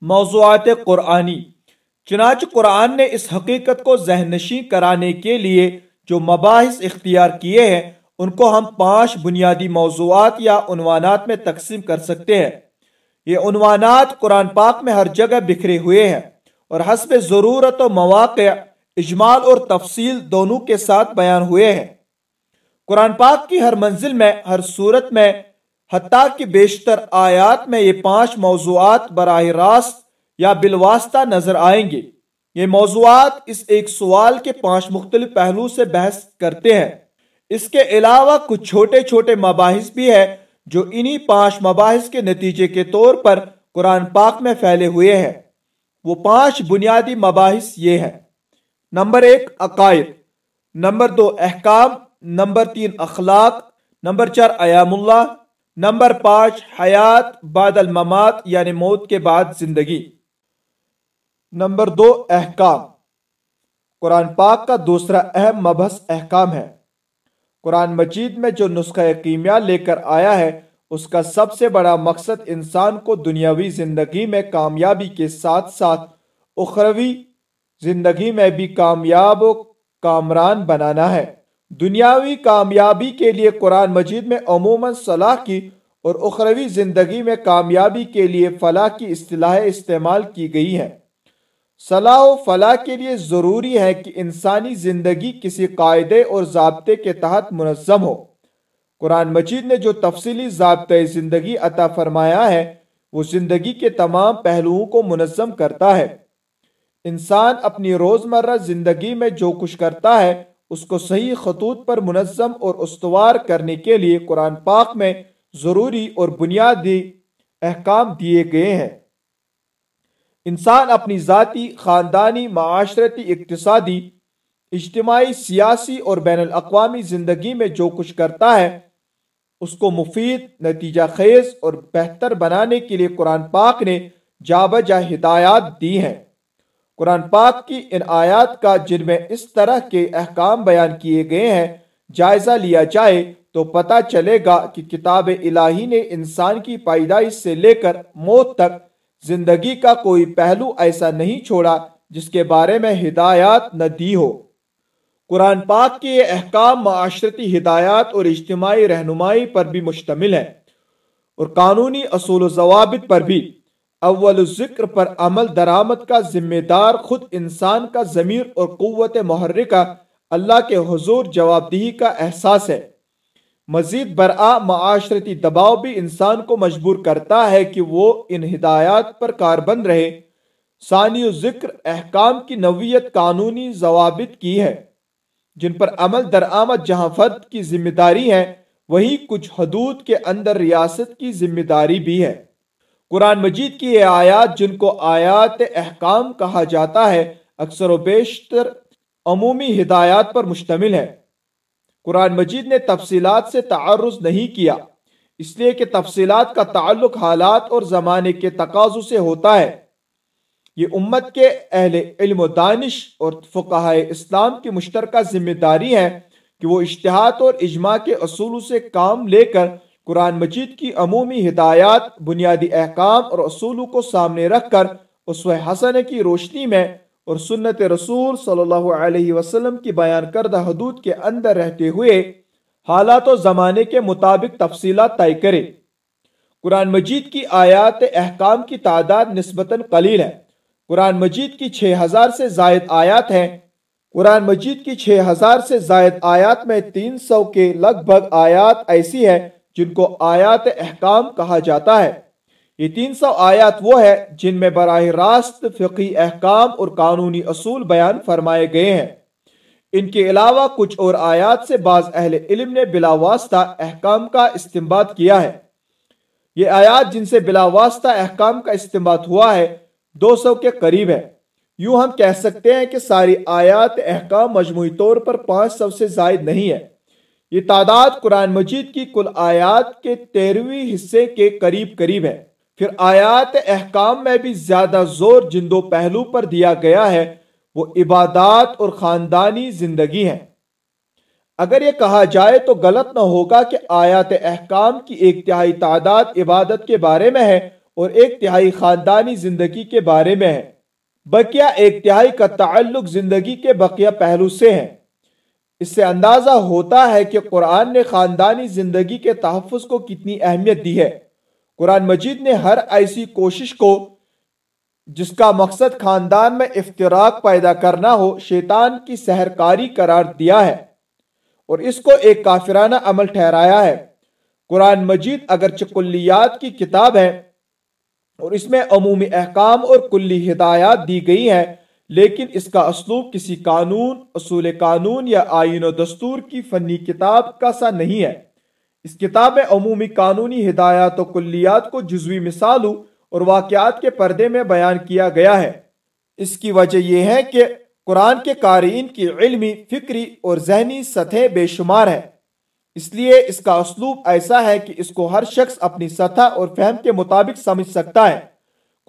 موضوعات قرآنی۔ چنانچہ قرآن نے اس حقیقت کو ذہن نشین کرانے کے لیے جو مباحث اختیار کیے ہیں، ان کو ہم پانچ بنیادی موضوعات یا عنوانات میں تقسیم کر سکتے ہیں۔ یہ عنوانات قرآن پاک میں ہر جگہ بکھرے ہوئے ہیں اور حسب ضرورت و مواقع، اجمال اور تفصیل دونوں کے ساتھ بیان ہوئے ہیں۔ قرآن پاک کی ہر منزل میں، ہر صورت میں حتیٰ کہ بیشتر آیات میں یہ پانچ موضوعات براہ راست یا بالواسطہ نظر آئیں گے۔ یہ موضوعات اس ایک سوال کے پانچ مختلف پہلو سے بحث کرتے ہیں۔ اس کے علاوہ کچھ چھوٹے چھوٹے مباحث بھی ہیں جو انہی پانچ مباحث کے نتیجے کے طور پر قرآن پاک میں پھیلے ہوئے ہیں۔ وہ پانچ بنیادی مباحث یہ ہیں۔ نمبر ایک، عقائد۔ نمبر دو، احکام۔ نمبر تین، اخلاق۔ نمبر چار، ایام اللہ۔ نمبر پانچ، حیات بعد الممات یعنی موت کے بعد زندگی۔ نمبر دو، احکام۔ قرآن پاک کا دوسرا اہم مبحث احکام ہے۔ قرآن مجید میں جو نسخہ کیمیا لے کر آیا ہے، اس کا سب سے بڑا مقصد انسان کو دنیاوی زندگی میں کامیابی کے ساتھ ساتھ اخروی زندگی میں بھی کامیاب و کامران بنانا ہے۔ دنیاوی کامیابی کے لیے قرآن مجید میں عموماً صلاح کی اور اخروی زندگی میں کامیابی کے لیے فلاح کی اصطلاح استعمال کی گئی ہے۔ صلاح و فلاح کے لیے ضروری ہے کہ انسانی زندگی کسی قاعدے اور ضابطے کے تحت منظم ہو۔ قرآن مجید نے جو تفصیلی ضابطۂ زندگی عطا فرمایا ہے، وہ زندگی کے تمام پہلوؤں کو منظم کرتا ہے۔ انسان اپنی روزمرہ زندگی میں جو کچھ کرتا ہے اس کو صحیح خطوط پر منظم اور استوار کرنے کے لیے قرآن پاک میں ضروری اور بنیادی احکام دیے گئے ہیں۔ انسان اپنی ذاتی، خاندانی، معاشرتی، اقتصادی، اجتماعی، سیاسی اور بین الاقوامی زندگی میں جو کچھ کرتا ہے، اس کو مفید، نتیجہ خیز اور بہتر بنانے کے لیے قرآن پاک نے جا بجا ہدایات دی ہیں۔ قرآن پاک کی ان آیات کا جن میں اس طرح کے احکام بیان کیے گئے ہیں، جائزہ لیا جائے تو پتہ چلے گا کہ کتاب الہی نے انسان کی پیدائش سے لے کر موت تک زندگی کا کوئی پہلو ایسا نہیں چھوڑا جس کے بارے میں ہدایات نہ دی ہو۔ قرآن پاک کے یہ احکام معاشرتی ہدایات اور اجتماعی رہنمائی پر بھی مشتمل ہے اور قانونی اصول و ضوابط پر بھی۔ اول ذکر پر عمل درآمد کا ذمہ دار خود انسان کا ضمیر اور قوت محرکہ اللہ کے حضور جواب دہی کا احساس ہے۔ مزید برآ معاشرتی دباؤ بھی انسان کو مجبور کرتا ہے کہ وہ ان ہدایات پر کاربند رہے۔ ثانی ذکر احکام کی نویت قانونی ضوابط کی ہے۔ جن پر عمل درآمد جہاں فرد کی ذمہ داری ہے وہی کچھ حدود کے اندر ریاست کی ذمہ داری بھی ہے۔ قرآن مجید کی یہ آیات جن کو آیات احکام کہا جاتا ہے، اکثر و بیشتر عمومی ہدایات پر مشتمل ہے قرآن مجید نے تفصیلات سے تعرض نہیں کیا، اس لیے کہ تفصیلات کا تعلق حالات اور زمانے کے تقاضوں سے ہوتا ہے۔ یہ امت کے اہل علم و دانش اور فقہ اسلام کی مشترکہ ذمہ داری ہے کہ وہ اشتہاد اور اجماع کے اصولوں سے کام لے کر قرآن مجید کی عمومی ہدایات، بنیادی احکام اور اصولوں کو سامنے رکھ کر اس حسن کی روشنی میں اور سنت رسول صلی اللہ علیہ وسلم کی بیان کردہ حدود کے اندر رہتے ہوئے حالات و زمانے کے مطابق تفصیلات طے کرے۔ قرآن مجید کی آیات احکام کی تعداد نسبتاً قلیل ہے۔ قرآن مجید کی چھ ہزار سے زائد آیات ہیں۔ قرآن مجید کی چھ ہزار سے زائد آیات میں تین سو کے لگ بھگ آیات ایسی ہے جن کو آیات احکام کہا جاتا ہے۔ یہ تین سو آیات وہ ہے جن میں براہ راست فقی احکام اور قانونی اصول بیان فرمائے گئے ہیں۔ ان کے علاوہ کچھ اور آیات سے بعض اہل علم نے بلا واسطہ احکام کا استعمال کیا ہے۔ یہ آیات جن سے بلا واسطہ احکام کا استعمال ہوا ہے، دو سو کے قریب ہے یوں ہم کہہ سکتے ہیں کہ ساری آیات احکام مجموعی طور پر پانچ سو سے زائد نہیں ہے یہ تعداد قرآن مجید کی کل آیات کے تیرہویں حصے کے قریب قریب ہے۔ پھر آیات احکام میں بھی زیادہ زور جن دو پہلو پر دیا گیا ہے۔ وہ عبادات اور خاندانی زندگی ہے اگر یہ کہا جائے تو غلط نہ ہوگا کہ آیات احکام کی ایک تہائی تعداد عبادت کے بارے میں ہے اور ایک تہائی خاندانی زندگی کے بارے میں ہے۔ بقیہ ایک تہائی کا تعلق زندگی کے بقیہ پہلو سے ہے۔ اس سے اندازہ ہوتا ہے کہ قرآن نے خاندانی زندگی کے تحفظ کو کتنی اہمیت دی ہے۔ قرآن مجید نے ہر ایسی کوشش کو جس کا مقصد خاندان میں افتراق پیدا کرنا ہو، شیطان کی سہرکاری قرار دیا ہے۔ اور اس کو ایک کافرانہ عمل ٹھہرایا ہے۔ قرآن مجید اگرچہ کلیات کی کتاب ہے، اور اس میں عمومی احکام اور کلی ہدایات دی گئی ہیں لیکن اس کا اسلوب کسی قانون، اصول قانون یا آئین و دستور کی فنی کتاب کا سا نہیں ہے۔ اس کتاب میں عمومی قانونی ہدایات و کلیات کو جزوی مثالوں اور واقعات کے پردے میں بیان کیا گیا ہے۔ اس کی وجہ یہ ہے کہ قرآن کے قارئین کی علمی، فکری اور ذہنی سطح بے شمار ہے۔ اس لیے اس کا اسلوب ایسا ہے کہ اس کو ہر شخص اپنی سطح اور فہم کے مطابق سمجھ سکتا ہے۔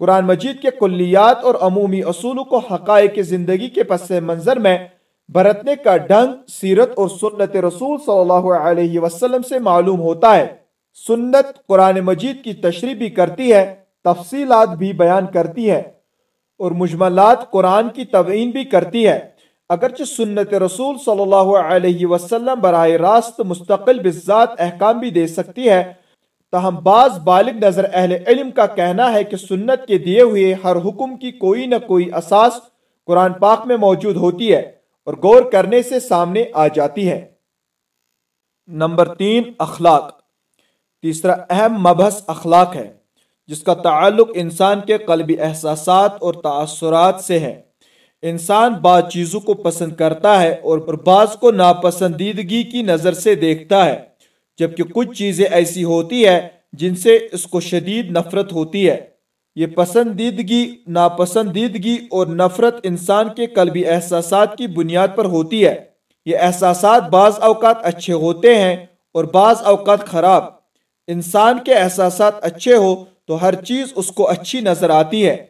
قرآن مجید کے کلیات اور عمومی اصولوں کو حقائق زندگی کے پس منظر میں برتنے کا ڈھنگ، سیرت اور سنت رسول صلی اللہ علیہ وسلم سے معلوم ہوتا ہے۔ سنت قرآن مجید کی تشریح بھی کرتی ہے، تفصیلات بھی بیان کرتی ہے اور مجملات قرآن کی توہین بھی کرتی ہے۔ اگرچہ سنت رسول صلی اللہ علیہ وسلم براہ راست مستقل بذات احکام بھی دے سکتی ہے تاہم بعض بالغ نظر اہل علم کا کہنا ہے کہ سنت کے دیے ہوئے ہر حکم کی کوئی نہ کوئی اساس قرآن پاک میں موجود ہوتی ہے اور غور کرنے سے سامنے آ جاتی ہے۔ نمبر تین، اخلاق۔ تیسرا اہم مبحث اخلاق ہے، جس کا تعلق انسان کے قلبی احساسات اور تاثرات سے ہے۔ انسان بعض چیزوں کو پسند کرتا ہے اور بعض کو ناپسندیدگی کی نظر سے دیکھتا ہے۔ جبکہ کچھ چیزیں ایسی ہوتی ہے جن سے اس کو شدید نفرت ہوتی ہے۔ یہ پسندیدگی ناپسندیدگی اور نفرت انسان کے قلبی احساسات کی بنیاد پر ہوتی ہے۔ یہ احساسات بعض اوقات اچھے ہوتے ہیں اور بعض اوقات خراب۔ انسان کے احساسات اچھے ہو تو ہر چیز اس کو اچھی نظر آتی ہے۔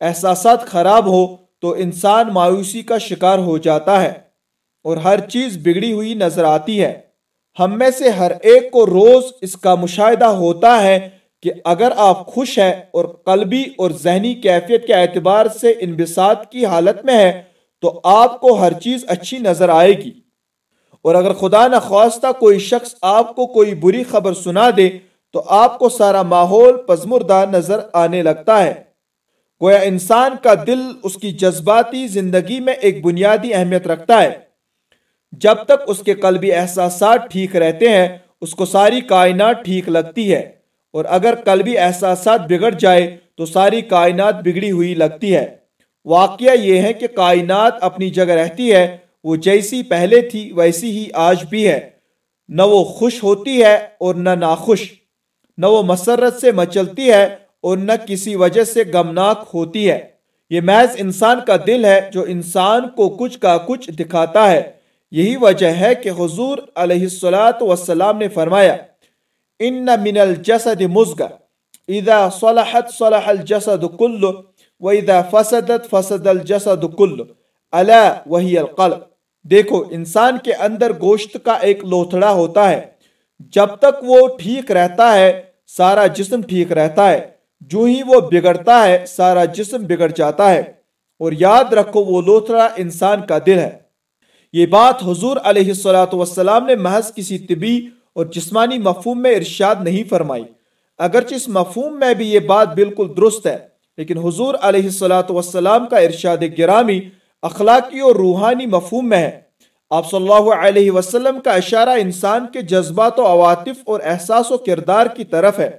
احساسات خراب ہو تو انسان مایوسی کا شکار ہو جاتا ہے اور ہر چیز بگڑی ہوئی نظر آتی ہے۔ ہم میں سے ہر ایک کو روز اس کا مشاہدہ ہوتا ہے کہ اگر آپ خوش ہیں اور قلبی اور ذہنی کیفیت کے اعتبار سے انبساط کی حالت میں ہے تو آپ کو ہر چیز اچھی نظر آئے گی۔ اور اگر خدا نخواستہ کوئی شخص آپ کو کوئی بری خبر سنا دے، تو آپ کو سارا ماحول پزمردہ نظر آنے لگتا ہے۔ گویا انسان کا دل اس کی جذباتی زندگی میں ایک بنیادی اہمیت رکھتا ہے۔ جب تک اس کے قلبی احساسات ٹھیک رہتے ہیں، اس کو ساری کائنات ٹھیک لگتی ہے۔ اور اگر قلبی احساسات بگڑ جائے، تو ساری کائنات بگڑی ہوئی لگتی ہے۔ واقعہ یہ ہے کہ کائنات اپنی جگہ رہتی ہے، وہ جیسی پہلے تھی، ویسی ہی آج بھی ہے۔ نہ وہ خوش ہوتی ہے اور نہ ناخوش۔ نہ وہ مسرت سے مچلتی ہے اور نہ کسی وجہ سے غمناک ہوتی ہے۔ یہ محض انسان کا دل ہے، جو انسان کو کچھ کا کچھ دکھاتا ہے۔ یہی وجہ ہے کہ حضور علیہ السلام نے فرمایا، ان من الجسد مزگا، اذا صلحت صلح الجسد کل و اذا فسدت فسد الجسد کل الا وہی القلب. دیکھو، انسان کے اندر گوشت کا ایک لوتھڑا ہوتا ہے، جب تک وہ ٹھیک رہتا ہے، سارا جسم ٹھیک رہتا ہے، جو ہی وہ بگڑتا ہے، سارا جسم بگڑ جاتا ہے۔ اور یاد رکھو، وہ لوتھڑا انسان کا دل ہے۔ یہ بات حضور علیہ السلام نے محض کسی طبی اور جسمانی مفہوم میں ارشاد نہیں فرمائی۔ اگرچہ اس مفہوم میں بھی یہ بات بالکل درست ہے، لیکن حضور علیہ السلام کا ارشاد گرامی، اخلاقی اور روحانی مفہوم میں ہے۔ آپ صلی اللہ علیہ وسلم کا اشارہ انسان کے جذبات و عواطف اور احساس و کردار کی طرف ہے۔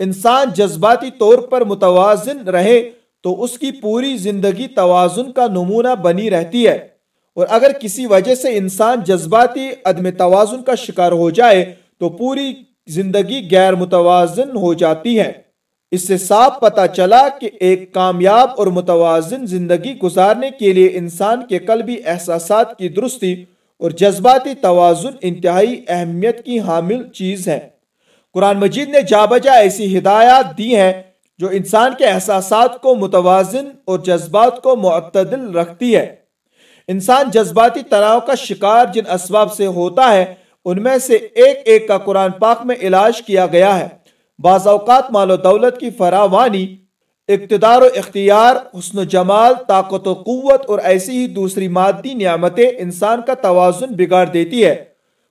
انسان جذباتی طور پر متوازن رہے تو اس کی پوری زندگی توازن کا نمونہ بنی رہتی ہے۔ اور اگر کسی وجہ سے انسان جذباتی عدم توازن کا شکار ہو جائے، تو پوری زندگی غیر متوازن ہو جاتی ہے۔ اس سے صاف پتا چلا کہ ایک کامیاب اور متوازن زندگی گزارنے کے لیے انسان کے قلبی احساسات کی درستی اور جذباتی توازن انتہائی اہمیت کی حامل چیز ہے۔ قرآن مجید نے جا بجا ایسی ہدایات دی ہیں جو انسان کے احساسات کو متوازن اور جذبات کو معتدل رکھتی ہے۔ انسان جذباتی تناؤ کا شکار جن اسباب سے ہوتا ہے، ان میں سے ایک ایک کا قرآن پاک میں علاج کیا گیا ہے۔ بعض اوقات مال و دولت کی فراوانی، اقتدار و اختیار، حسن و جمال، طاقت و قوت اور ایسی ہی دوسری مادی نعمتیں انسان کا توازن بگاڑ دیتی ہے۔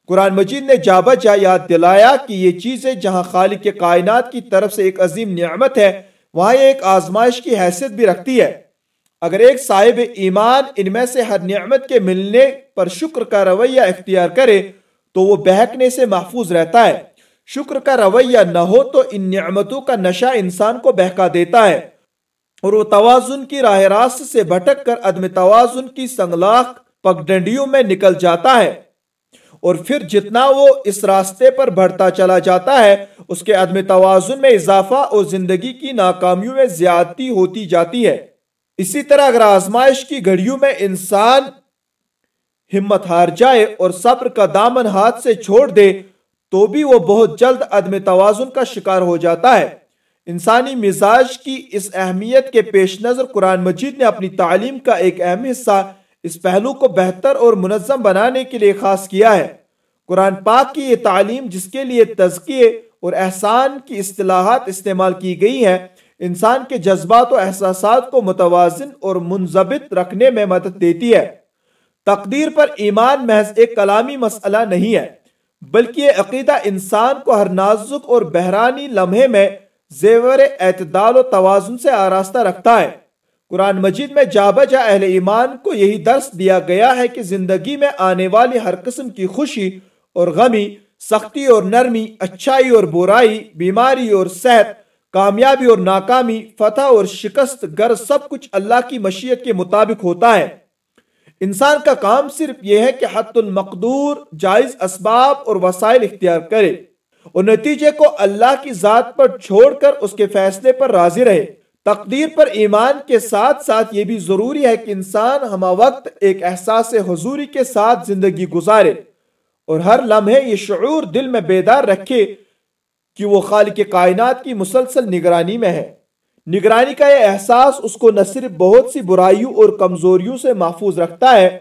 قرآن مجید نے جا بجا یاد دلایا کہ یہ چیزیں جہاں خالق کے کائنات کی طرف سے ایک عظیم نعمت ہے، وہاں یہ ایک آزمائش کی حیثیت بھی رکھتی ہے۔ اگر ایک صاحب ایمان ان میں سے ہر نعمت کے ملنے پر شکر کا رویہ اختیار کرے تو وہ بہکنے سے محفوظ رہتا ہے۔ شکر کا رویہ نہ ہو تو ان نعمتوں کا نشہ انسان کو بہکا دیتا ہے۔ اور وہ توازن کی راہ راست سے بھٹک کر عدم توازن کی سنگلاخ پگڈنڈیوں میں نکل جاتا ہے۔ اور پھر جتنا وہ اس راستے پر بڑھتا چلا جاتا ہے، اس کے عدم توازن میں اضافہ اور زندگی کی ناکامیوں میں زیادتی ہوتی جاتی ہے۔ اسی طرح اگر آزمائش کی گھڑیوں میں انسان ہمت ہار جائے اور صبر کا دامن ہاتھ سے چھوڑ دے، تو بھی وہ بہت جلد عدم توازن کا شکار ہو جاتا ہے۔ انسانی مزاج کی اس اہمیت کے پیش نظر قرآن مجید نے اپنی تعلیم کا ایک اہم حصہ اس پہلو کو بہتر اور منظم بنانے کے لیے خاص کیا ہے۔ قرآن پاک کی یہ تعلیم جس کے لیے تزکیے اور احسان کی اصطلاحات استعمال کی گئی ہے انسان کے جذبات و احساسات کو متوازن اور منضبط رکھنے میں مدد دیتی ہے۔ تقدیر پر ایمان محض ایک کلامی مسئلہ نہیں ہے، بلکہ یہ عقیدہ انسان کو ہر نازک اور بحرانی لمحے میں زیور اعتدال و توازن سے آراستہ رکھتا ہے۔ قرآن مجید میں جا بجا اہل ایمان کو یہی درس دیا گیا ہے کہ زندگی میں آنے والی ہر قسم کی خوشی اور غمی، سختی اور نرمی، اچھائی اور برائی، بیماری اور صحت کامیابی اور ناکامی، فتح اور شکست گر سب کچھ اللہ کی مشیت کے مطابق ہوتا ہے۔ انسان کا کام صرف یہ ہے کہ حت المقدور، جائز اسباب اور وسائل اختیار کرے اور نتیجے کو اللہ کی ذات پر چھوڑ کر اس کے فیصلے پر راضی رہے۔ تقدیر پر ایمان کے ساتھ ساتھ یہ بھی ضروری ہے کہ انسان ہما وقت ایک احساس حضوری کے ساتھ زندگی گزارے اور ہر لمحے یہ شعور دل میں بیدار رکھے کہ وہ خالق کائنات کی مسلسل نگرانی میں ہے۔ نگرانی کا یہ احساس اس کو نہ صرف بہت سی برائیوں اور کمزوریوں سے محفوظ رکھتا ہے،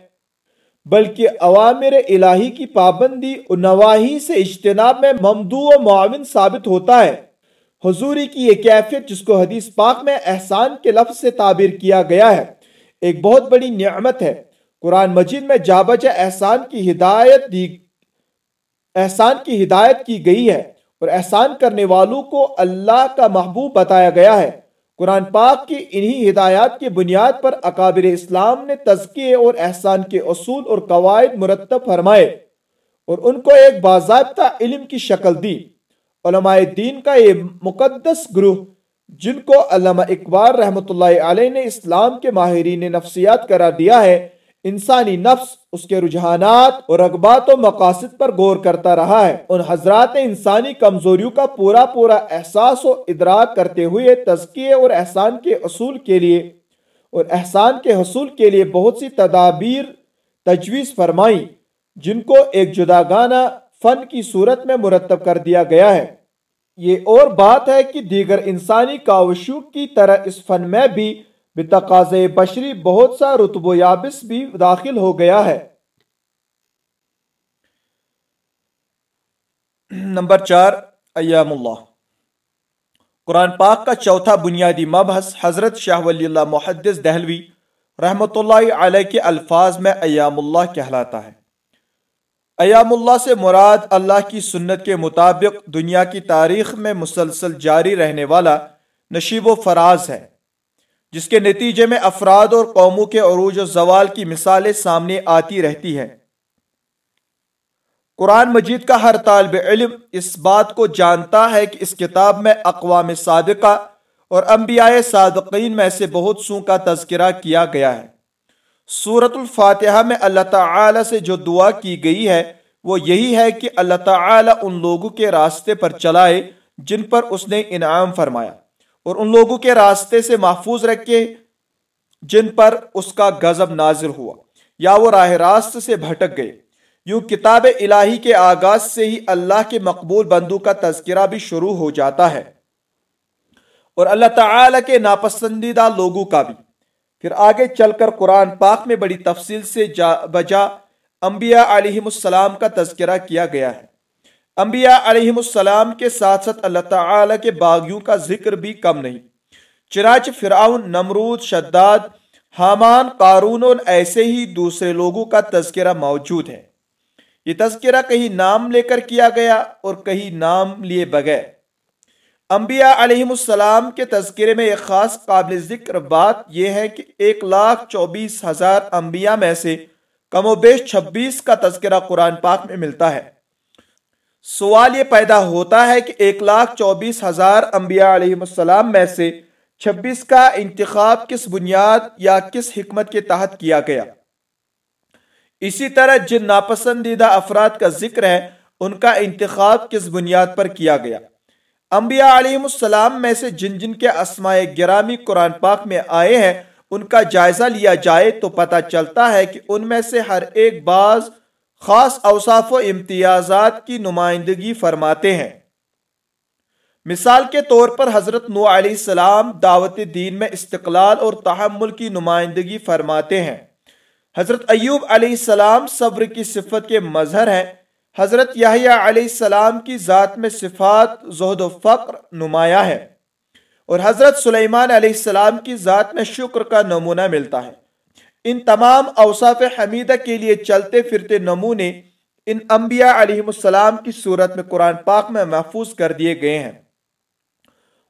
بلکہ عوامر الہی کی پابندی اور نواحی سے اجتناب میں ممدو و معاون ثابت ہوتا ہے۔ حضوری کی یہ کیفیت جس کو حدیث پاک میں احسان کے لفظ سے تعبیر کیا گیا ہے، ایک بہت بڑی نعمت ہے۔ قرآن مجید میں جا بجا احسان کی ہدایت دی، احسان کی ہدایت کی گئی ہے۔ اور احسان کرنے والوں کو اللہ کا محبوب بتایا گیا ہے۔ قرآن پاک کی انہی ہدایات کی بنیاد پر اکابر اسلام نے تزکیے اور احسان کے اصول اور قواعد مرتب فرمائے اور ان کو ایک باضابطہ علم کی شکل دی۔ علماء دین کا یہ مقدس گروہ، جن کو علامہ اقبال رحمۃ اللہ علیہ نے اسلام کے ماہرین نفسیات قرار دیا ہے انسانی نفس اس کے رجحانات اور رغبات و مقاصد پر غور کرتا رہا ہے۔ ان حضرات انسانی کمزوریوں کا پورا پورا احساس و ادراک کرتے ہوئے تزکیے اور احسان کے اصول کے لیے اور احسان کے حصول کے لیے بہت سی تدابیر تجویز فرمائی جن کو ایک جداگانہ فن کی صورت میں مرتب کر دیا گیا ہے۔ یہ اور بات ہے کہ دیگر انسانی کاوشوں کی طرح اس فن میں بھی بتقاض بشری بہت سا رتب و یابس بھی داخل ہو گیا ہے۔ نمبر چار، ایام اللہ۔ قرآن پاک کا چوتھا بنیادی مبحث حضرت شاہ ولی اللہ محدث دہلوی رحمۃ اللہ علیہ کے الفاظ میں ایام اللہ کہلاتا ہے۔ ایام اللہ سے مراد اللہ کی سنت کے مطابق دنیا کی تاریخ میں مسلسل جاری رہنے والا نشیب و فراز ہے۔ جس کے نتیجے میں افراد اور قوموں کے عروج و زوال کی مثالیں سامنے آتی رہتی ہیں۔ قرآن مجید کا ہر طالب علم اس بات کو جانتا ہے کہ اس کتاب میں اقوام صادقہ اور انبیاء صادقین میں سے بہت سو کا تذکرہ کیا گیا ہے۔ سورت الفاتحہ میں اللہ تعالی سے جو دعا کی گئی ہے، وہ یہی ہے کہ اللہ تعالی ان لوگوں کے راستے پر چلائے جن پر اس نے انعام فرمایا۔ اور ان لوگوں کے راستے سے محفوظ رکھے جن پر اس کا غضب نازل ہوا، یا وہ راہ راست سے بھٹک گئے۔ یوں کتاب الہی کے آغاز سے ہی اللہ کے مقبول بندو کا تذکرہ بھی شروع ہو جاتا ہے۔ اور اللہ تعالی کے ناپسندیدہ لوگوں کا بھی۔ پھر آگے چل کر قرآن پاک میں بڑی تفصیل سے جا بجا انبیاء علیہ السلام کا تذکرہ کیا گیا ہے۔ انبیاء علیہ السلام کے ساتھ ساتھ اللہ تعالی کے باغیوں کا ذکر بھی کم نہیں۔ چنانچہ فرعون، نمرود، شداد، حامان، قارون اور ایسے ہی دوسرے لوگوں کا تذکرہ موجود ہے۔ یہ تذکرہ کہیں نام لے کر کیا گیا اور کہیں نام لیے بغیر۔ انبیاء علیہ السلام کے تذکرے میں ایک خاص قابل ذکر بات یہ ہے کہ ایک لاکھ چوبیس ہزار انبیاء میں سے کم و بیش چھبیس کا تذکرہ قرآن پاک میں ملتا ہے۔ سوال یہ پیدا ہوتا ہے کہ ایک لاکھ چوبیس ہزار انبیاء علیہ السلام میں سے چھبیس کا انتخاب کس بنیاد یا کس حکمت کے تحت کیا گیا؟ اسی طرح جن ناپسندیدہ افراد کا ذکر ہے، ان کا انتخاب کس بنیاد پر کیا گیا؟ انبیاء علیہ السلام میں سے جن جن کے اسماء گرامی قرآن پاک میں آئے ہیں، ان کا جائزہ لیا جائے تو پتہ چلتا ہے کہ ان میں سے ہر ایک بعض خاص اوصاف و امتیازات کی نمائندگی فرماتے ہیں۔ مثال کے طور پر حضرت نو علیہ السلام دعوت دین میں استقلال اور تحمل کی نمائندگی فرماتے ہیں۔ حضرت ایوب علیہ السلام صبر کی صفت کے مظہر ہیں۔ حضرت یحییٰ علیہ السلام کی ذات میں صفات، زہد و فقر نمایاں ہے اور حضرت سلیمان علیہ السلام کی ذات میں شکر کا نمونہ ملتا ہے۔ ان تمام اوصاف حمیدہ کے لیے چلتے پھرتے نمونے ان انبیاء علیہ السلام کی صورت میں قرآن پاک میں محفوظ کر دیے گئے ہیں۔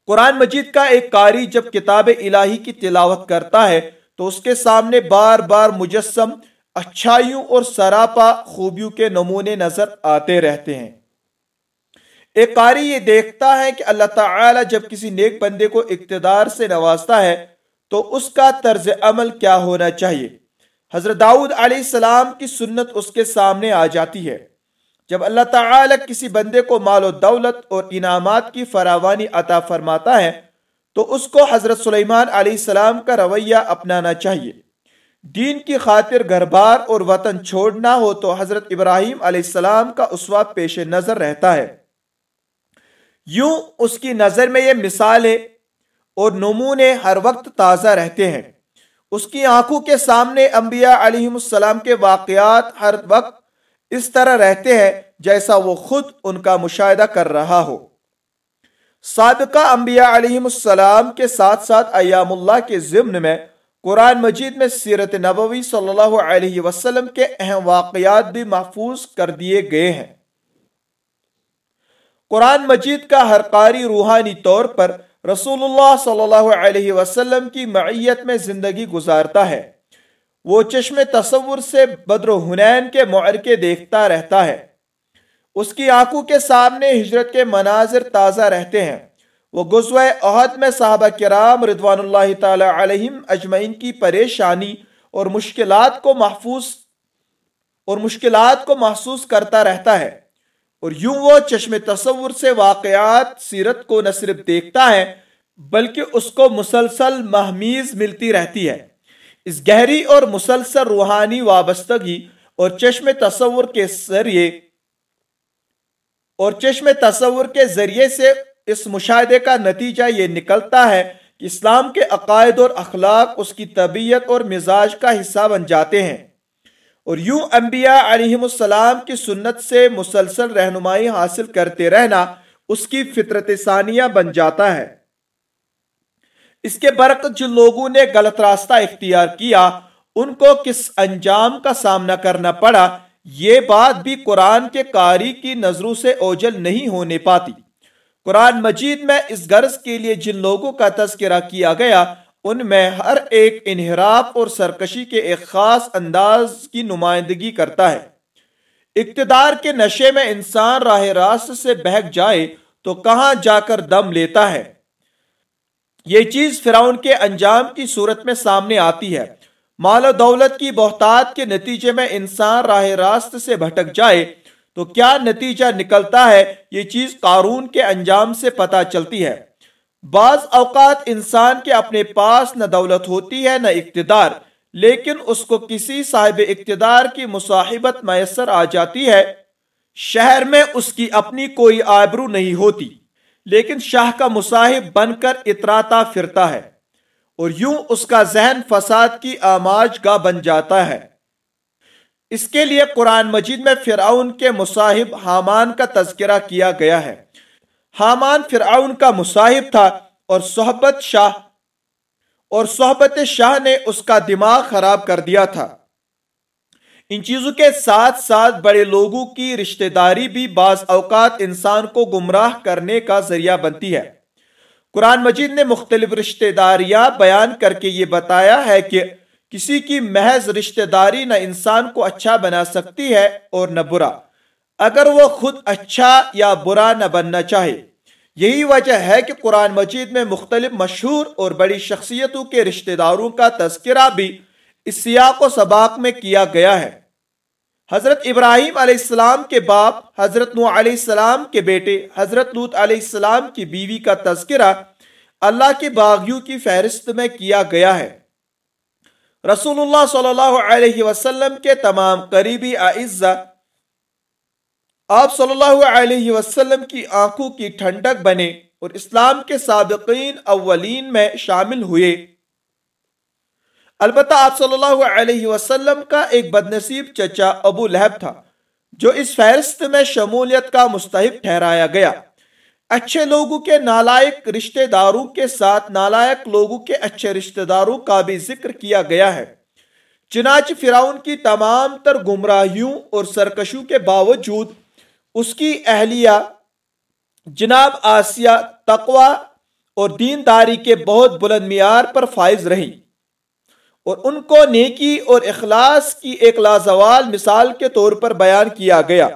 قرآن مجید کا ایک قاری جب کتاب الہی کی تلاوت کرتا ہے تو اس کے سامنے بار بار مجسم، اچھائیوں اور سراپا خوبیوں کے نمونے نظر آتے رہتے ہیں۔ ایک قاری یہ دیکھتا ہے کہ اللہ تعالی جب کسی نیک بندے کو اقتدار سے نوازتا ہے تو اس کا طرز عمل کیا ہونا چاہیے؟ حضرت داؤد علیہ السلام کی سنت اس کے سامنے آ جاتی ہے۔ جب اللہ تعالی کسی بندے کو مال و دولت اور انعامات کی فراوانی عطا فرماتا ہے، تو اس کو حضرت سلیمان علیہ السلام کا رویہ اپنانا چاہیے۔ دین کی خاطر گھر بار اور وطن چھوڑنا ہو تو حضرت ابراہیم علیہ السلام کا اسوا پیش نظر رہتا ہے۔ یوں اس کی نظر میں یہ مثال ہے اور نمونے ہر وقت تازہ رہتے ہیں۔ اس کی آنکھوں کے سامنے انبیاء علیہ السلام کے واقعات ہر وقت اس طرح رہتے ہیں جیسا وہ خود ان کا مشاہدہ کر رہا ہو۔ سابقہ انبیاء علیہ السلام کے ساتھ ساتھ ایام اللہ کے ضمن میں قرآن مجید میں سیرت نبوی صلی اللہ علیہ وسلم کے اہم واقعات بھی محفوظ کر دیے گئے ہیں۔ قرآن مجید کا ہر قاری روحانی طور پر رسول اللہ صلی اللہ علیہ وسلم کی معیت میں زندگی گزارتا ہے۔ وہ چشم تصور سے بدر و حنین کے معرکے دیکھتا رہتا ہے۔ اس کی آنکھوں کے سامنے ہجرت کے مناظر تازہ رہتے ہیں۔ وہ غزوہ عہد میں صحابہ کرام رضوان اللہ تعالی علیہم اجمعین کی پریشانی اور مشکلات کو محفوظ اور مشکلات کو محسوس کرتا رہتا ہے۔ اور یوں وہ چشم تصور سے واقعات سیرت کو نہ صرف دیکھتا ہے، بلکہ اس کو مسلسل محمیز ملتی رہتی ہے۔ اس گہری اور مسلسل روحانی وابستگی اور چشم تصور کے ذریعے، اور چشم تصور کے ذریعے سے اس مشاہدے کا نتیجہ یہ نکلتا ہے کہ اسلام کے عقائد اور اخلاق اس کی طبیعت اور مزاج کا حصہ بن جاتے ہیں۔ اور یوں انبیاء علیہ السلام کی سنت سے مسلسل رہنمائی حاصل کرتے رہنا اس کی فطرت ثانیہ بن جاتا ہے۔ اس کے برعکس جن لوگوں نے غلط راستہ اختیار کیا، ان کو کس انجام کا سامنا کرنا پڑا، یہ بات بھی قرآن کے قاری کی نظروں سے اوجل نہیں ہونے پاتی۔ قرآن مجید میں اس غرض کے لیے جن لوگوں کا تذکرہ کیا گیا ان میں ہر ایک انحراف اور سرکشی کے ایک خاص انداز کی نمائندگی کرتا ہے۔ اقتدار کے نشے میں انسان راہ راست سے بہک جائے تو کہاں جا کر دم لیتا ہے؟ یہ چیز فرعون کے انجام کی صورت میں سامنے آتی ہے۔ مال و دولت کی بہتات کے نتیجے میں انسان راہ راست سے بھٹک جائے تو کیا نتیجہ نکلتا ہے؟ یہ چیز قارون کے انجام سے پتا چلتی ہے۔ بعض اوقات انسان کے اپنے پاس نہ دولت ہوتی ہے، نہ اقتدار، لیکن اس کو کسی صاحب اقتدار کی مصاحبت میسر آ جاتی ہے۔ شہر میں اس کی اپنی کوئی آبرو نہیں ہوتی، لیکن شاہ کا مصاحب بن کر اتراتا پھرتا ہے اور یوں اس کا ذہن فساد کی آماج گاہ بن جاتا ہے۔ اس کے لیے قرآن مجید میں فرعون کے مصاحب حامان کا تذکرہ کیا گیا ہے۔ حامان فرعون کا مصاحب تھا اور صحبت شاہ اور صحبت شاہ نے اس کا دماغ خراب کر دیا تھا۔ ان چیزوں کے ساتھ ساتھ بڑے لوگوں کی رشتہ داری بھی بعض اوقات انسان کو گمراہ کرنے کا ذریعہ بنتی ہے۔ قرآن مجید نے مختلف رشتہ داریاں بیان کر کے یہ بتایا ہے کہ کسی کی محض رشتہ داری نہ انسان کو اچھا بنا سکتی ہے اور نہ برا۔ اگر وہ خود اچھا یا برا نہ بننا چاہے، یہی وجہ ہے کہ قرآن مجید میں مختلف مشہور اور بڑی شخصیتوں کے رشتہ داروں کا تذکرہ بھی اس سیاق و سباق میں کیا گیا ہے۔ حضرت ابراہیم علیہ السلام کے باپ، حضرت نو علیہ السلام کے بیٹے، حضرت لوت علیہ السلام کی بیوی کا تذکرہ اللہ کے باغیوں کی فہرست میں کیا گیا ہے۔ رسول اللہ صلی اللہ علیہ وسلم کے تمام قریبی اعزہ آپ صلی اللہ علیہ وسلم کی آنکھوں کی ٹھنڈک بنے اور اسلام کے سابقین اولین میں شامل ہوئے۔ البتہ آپ صلی اللہ علیہ وسلم کا ایک بد نصیب چچا ابو لہب تھا، جو اس فہرست میں شمولیت کا مستحق ٹھہرایا گیا۔ اچھے لوگوں کے نالائق رشتہ داروں کے ساتھ نالائق لوگوں کے اچھے رشتہ داروں کا بھی ذکر کیا گیا ہے۔ چنانچہ فراؤن کی تمام تر گمراہیوں اور سرکشوں کے باوجود اس کی اہلیہ جناب آسیہ تقوا اور دینداری کے بہت بلند معیار پر فائز رہی اور ان کو نیکی اور اخلاص کی ایک لازوال مثال کے طور پر بیان کیا گیا۔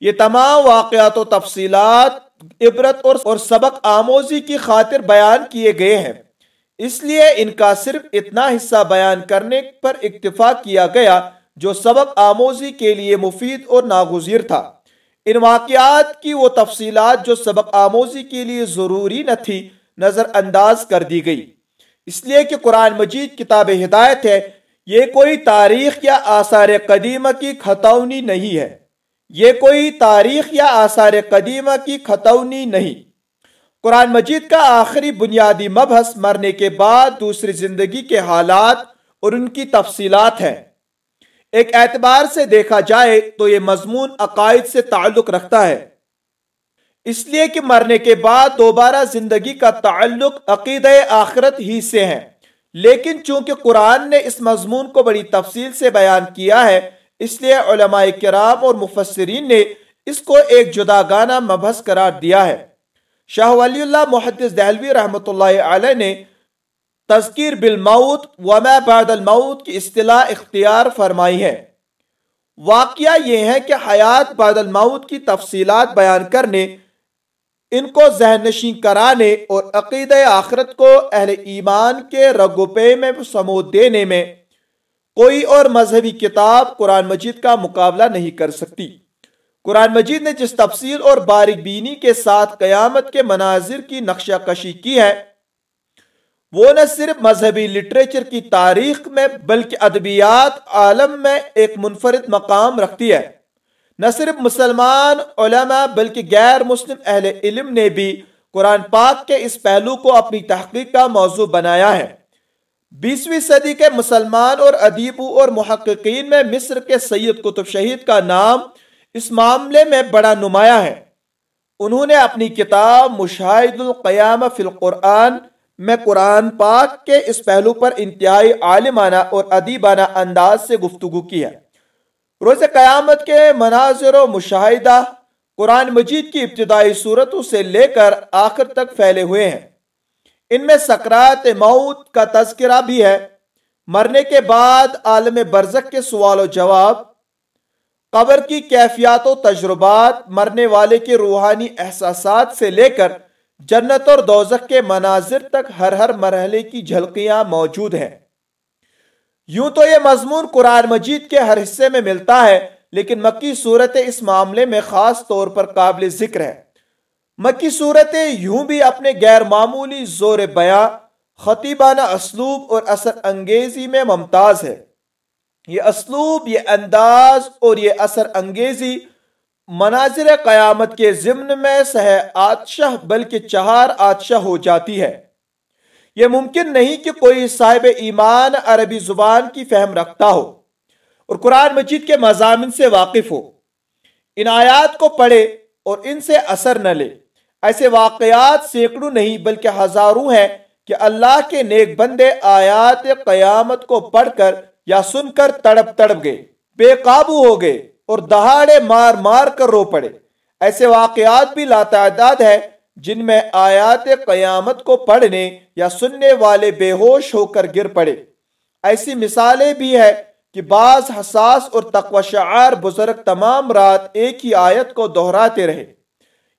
یہ تمام واقعات و تفصیلات عبرت اور سبق آموزی کی خاطر بیان کیے گئے ہیں۔ اس لیے ان کا صرف اتنا حصہ بیان کرنے پر اکتفا کیا گیا جو سبق آموزی کے لیے مفید اور ناگزیر تھا۔ ان واقعات کی وہ تفصیلات جو سبق آموزی کے لیے ضروری نہ تھی، نظر انداز کر دی گئی۔ اس لیے کہ قرآن مجید کتاب ہدایت ہے، یہ کوئی تاریخ یا آثار قدیمہ کی خطونی نہیں ہے۔ یہ کوئی تاریخ یا آثار قدیمہ کی خطونی نہیں۔ قرآن مجید کا آخری بنیادی مبحث مرنے کے بعد دوسری زندگی کے حالات اور ان کی تفصیلات ہیں۔ ایک اعتبار سے دیکھا جائے تو یہ مضمون عقائد سے تعلق رکھتا ہے۔ اس لیے کہ مرنے کے بعد دوبارہ زندگی کا تعلق عقید آخرت ہی سے ہے۔ لیکن چونکہ قرآن نے اس مضمون کو بڑی تفصیل سے بیان کیا ہے، اس لیے علماء کرام اور مفسرین نے اس کو ایک جدا گانا مبحث قرار دیا ہے۔ شاہ ولی اللہ محدث دہلوی رحمۃ اللہ علیہ نے تذکیر بالموت وما بعد الموت کی اصطلاح اختیار فرمائی ہے۔ واقعہ یہ ہے کہ حیات بعد الموت کی تفصیلات بیان کرنے، ان کو ذہن نشین کرانے اور عقید آخرت کو اہل ایمان کے رگوپے میں سمود دینے میں کوئی اور مذہبی کتاب قرآن مجید کا مقابلہ نہیں کر سکتی۔ قرآن مجید نے جس تفصیل اور باریک بینی کے ساتھ قیامت کے مناظر کی نقشہ کشی کی ہے وہ نہ صرف مذہبی لٹریچر کی تاریخ میں بلکہ ادبیات عالم میں ایک منفرد مقام رکھتی ہے۔ نہ صرف مسلمان علماء بلکہ غیر مسلم اہل علم نے بھی قرآن پاک کے اس پہلو کو اپنی تحقیق کا موضوع بنایا ہے۔ بیسویں صدی کے مسلمان اور ادیبوں اور محققین میں مصر کے سید قطب شہید کا نام اس معاملے میں بڑا نمایاں ہے۔ انہوں نے اپنی کتاب مشاہد القیام فی القرآن میں قرآن پاک کے اس پہلو پر انتہائی عالمانہ اور ادیبانہ انداز سے گفتگو کی ہے۔ روز قیامت کے مناظر و مشاہدہ قرآن مجید کی ابتدائی صورتوں سے لے کر آخر تک پھیلے ہوئے ہیں۔ ان میں سکرات موت کا تذکرہ بھی ہے۔ مرنے کے بعد عالم برزک کے سوال و جواب، قبر کی کیفیات و تجربات، مرنے والے کے روحانی احساسات سے لے کر جنت اور دوزخ کے مناظر تک ہر ہر مرحلے کی جھلکیاں موجود ہیں۔ یوں تو یہ مضمون قرآن مجید کے ہر حصے میں ملتا ہے، لیکن مکی صورت اس معاملے میں خاص طور پر قابل ذکر ہے۔ مکی صورتیں یوں بھی اپنے غیر معمولی زور بیاں، خطیبانہ اسلوب اور اثر انگیزی میں ممتاز ہے۔ یہ اسلوب، یہ انداز اور یہ اثر انگیزی مناظر قیامت کے ضمن میں سہ آتشہ، بلکہ چہار آتشہ ہو جاتی ہے۔ یہ ممکن نہیں کہ کوئی صاحب ایمان عربی زبان کی فہم رکھتا ہو اور قرآن مجید کے مضامین سے واقف ہو۔ ان آیات کو پڑھے اور ان سے اثر نہ لے۔ ایسے واقعات سینکڑوں نہیں، بلکہ ہزاروں ہیں کہ اللہ کے نیک بندے آیات قیامت کو پڑھ کر یا سن کر تڑپ تڑپ گئے، بے قابو ہو گئے۔ اور دہاڑے مار مار کر رو پڑے۔ ایسے واقعات بھی لاتعداد ہے جن میں آیات قیامت کو پڑھنے یا سننے والے بے ہوش ہو کر گر پڑے۔ ایسی مثالیں بھی ہے کہ بعض حساس اور تقوی شعار بزرگ تمام رات ایک ہی آیت کو دہراتے رہے۔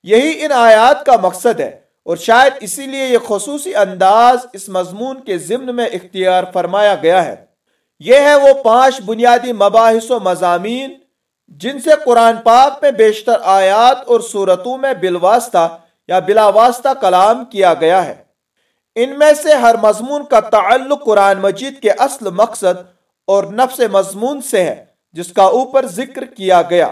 یہی ان آیات کا مقصد ہے اور شاید اسی لیے یہ خصوصی انداز اس مضمون کے ضمن میں اختیار فرمایا گیا ہے۔ یہ ہے وہ پانچ بنیادی مباحث و مضامین جن سے قرآن پاک میں بیشتر آیات اور صورتوں میں بالواسطہ یا بلا واسطہ کلام کیا گیا ہے۔ ان میں سے ہر مضمون کا تعلق قرآن مجید کے اصل مقصد اور نفس مضمون سے ہے، جس کا اوپر ذکر کیا گیا۔